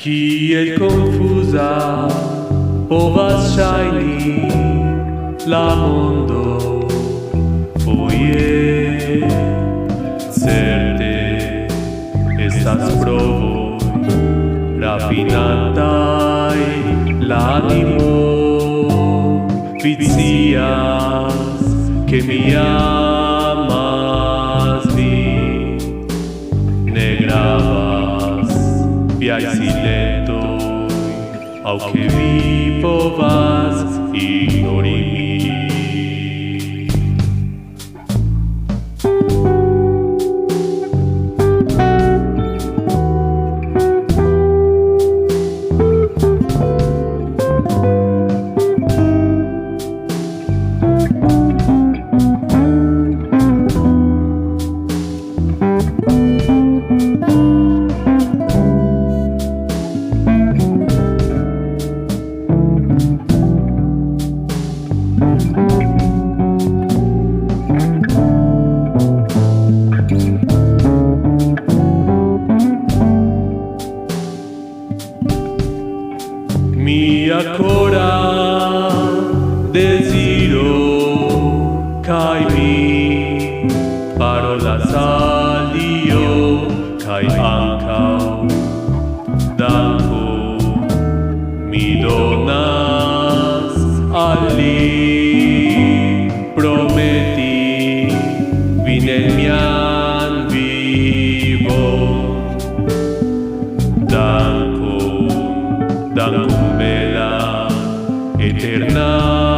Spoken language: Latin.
chi confusa o va shiny la mondo. O ie certe estas provo la finata e l'animo vizias che mi ha piedoi, au che vi povas ignori mia cora desiro kai mi. Parola al dio kai anca danko mi donas ali prometi vine mian vivo danko danko ir nāve.